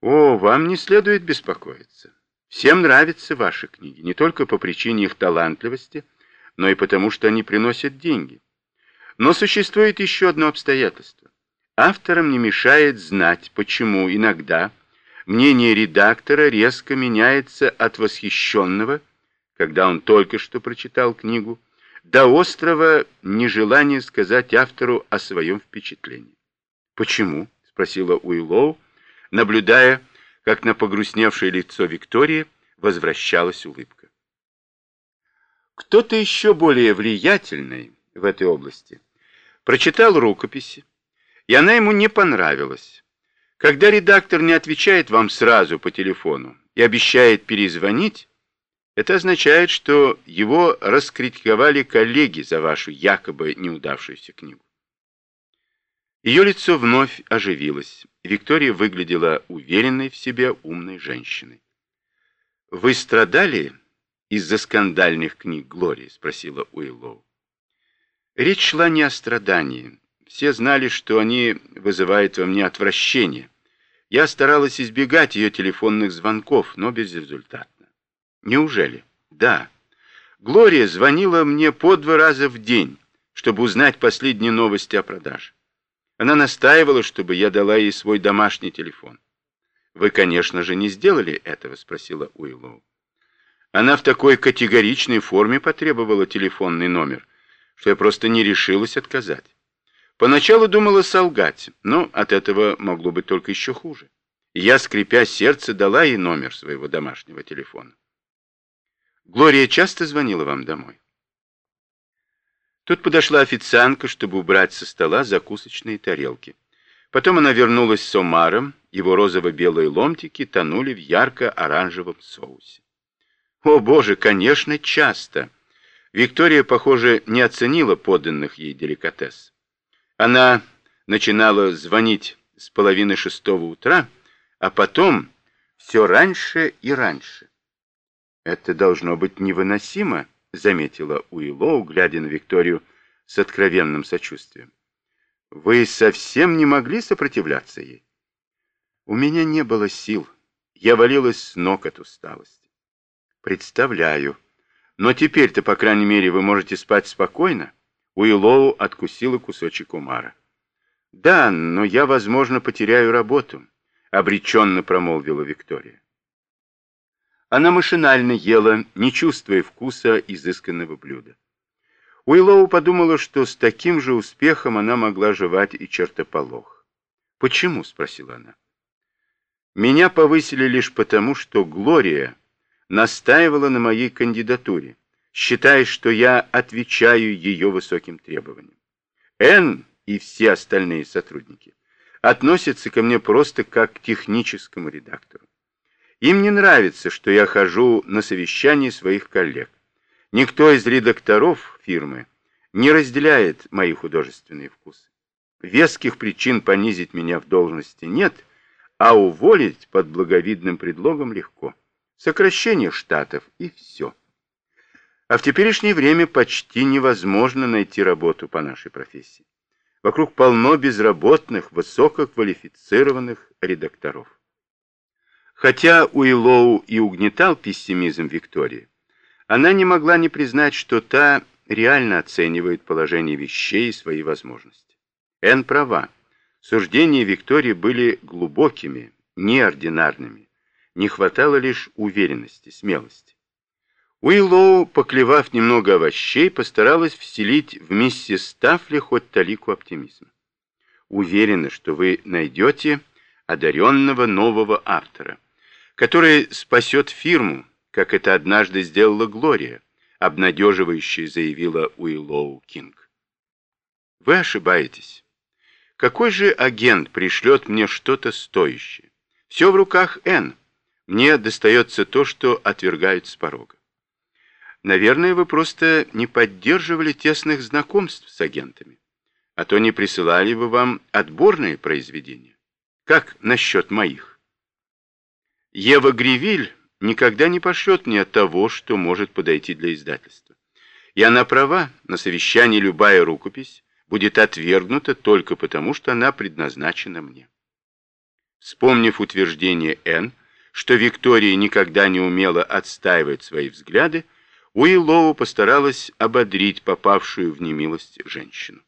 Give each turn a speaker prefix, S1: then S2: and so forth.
S1: О, вам не следует беспокоиться. Всем нравятся ваши книги, не только по причине их талантливости, но и потому, что они приносят деньги. Но существует еще одно обстоятельство. Авторам не мешает знать, почему иногда мнение редактора резко меняется от восхищенного, когда он только что прочитал книгу, до острого нежелания сказать автору о своем впечатлении. «Почему?» — спросила Уиллоу, наблюдая, как на погрустневшее лицо Виктории возвращалась улыбка. Кто-то еще более влиятельный в этой области прочитал рукописи, и она ему не понравилась. Когда редактор не отвечает вам сразу по телефону и обещает перезвонить, это означает, что его раскритиковали коллеги за вашу якобы неудавшуюся книгу. Ее лицо вновь оживилось. Виктория выглядела уверенной в себе умной женщиной. «Вы страдали из-за скандальных книг Глории?» — спросила Уиллоу. Речь шла не о страдании. Все знали, что они вызывают во мне отвращение. Я старалась избегать ее телефонных звонков, но безрезультатно. Неужели? Да. Глория звонила мне по два раза в день, чтобы узнать последние новости о продаже. Она настаивала, чтобы я дала ей свой домашний телефон. «Вы, конечно же, не сделали этого?» — спросила Уиллоу. Она в такой категоричной форме потребовала телефонный номер, что я просто не решилась отказать. Поначалу думала солгать, но от этого могло быть только еще хуже. Я, скрипя сердце, дала ей номер своего домашнего телефона. Глория часто звонила вам домой? Тут подошла официантка, чтобы убрать со стола закусочные тарелки. Потом она вернулась с омаром, его розово-белые ломтики тонули в ярко-оранжевом соусе. О, боже, конечно, часто. Виктория, похоже, не оценила поданных ей деликатес. Она начинала звонить с половины шестого утра, а потом все раньше и раньше. Это должно быть невыносимо, заметила Уиллоу, глядя на Викторию с откровенным сочувствием. Вы совсем не могли сопротивляться ей? У меня не было сил. Я валилась с ног от усталости. Представляю. Но теперь-то, по крайней мере, вы можете спать спокойно. Уиллоу откусила кусочек умара. Да, но я, возможно, потеряю работу, обреченно промолвила Виктория. Она машинально ела, не чувствуя вкуса изысканного блюда. Уиллоу подумала, что с таким же успехом она могла жевать и чертополох. «Почему?» — спросила она. «Меня повысили лишь потому, что Глория настаивала на моей кандидатуре, считая, что я отвечаю ее высоким требованиям. Энн и все остальные сотрудники относятся ко мне просто как к техническому редактору. Им не нравится, что я хожу на совещания своих коллег. Никто из редакторов фирмы не разделяет мои художественные вкусы. Веских причин понизить меня в должности нет, а уволить под благовидным предлогом легко. Сокращение штатов и все. А в теперешнее время почти невозможно найти работу по нашей профессии. Вокруг полно безработных, высококвалифицированных редакторов. Хотя Уиллоу и угнетал пессимизм Виктории, она не могла не признать, что та реально оценивает положение вещей и свои возможности. Энн права. Суждения Виктории были глубокими, неординарными. Не хватало лишь уверенности, смелости. Уиллоу, поклевав немного овощей, постаралась вселить в миссис Стафли хоть талику оптимизма. Уверена, что вы найдете одаренного нового автора который спасет фирму, как это однажды сделала Глория, обнадеживающе заявила Уиллоу Кинг. Вы ошибаетесь. Какой же агент пришлет мне что-то стоящее? Все в руках Н. Мне достается то, что отвергают с порога. Наверное, вы просто не поддерживали тесных знакомств с агентами, а то не присылали бы вам отборные произведения. Как насчет моих? Ева Гривиль никогда не пошлет мне того, что может подойти для издательства. И она права, на совещании любая рукопись будет отвергнута только потому, что она предназначена мне. Вспомнив утверждение Н, что Виктория никогда не умела отстаивать свои взгляды, Уиллоу постаралась ободрить попавшую в немилость женщину.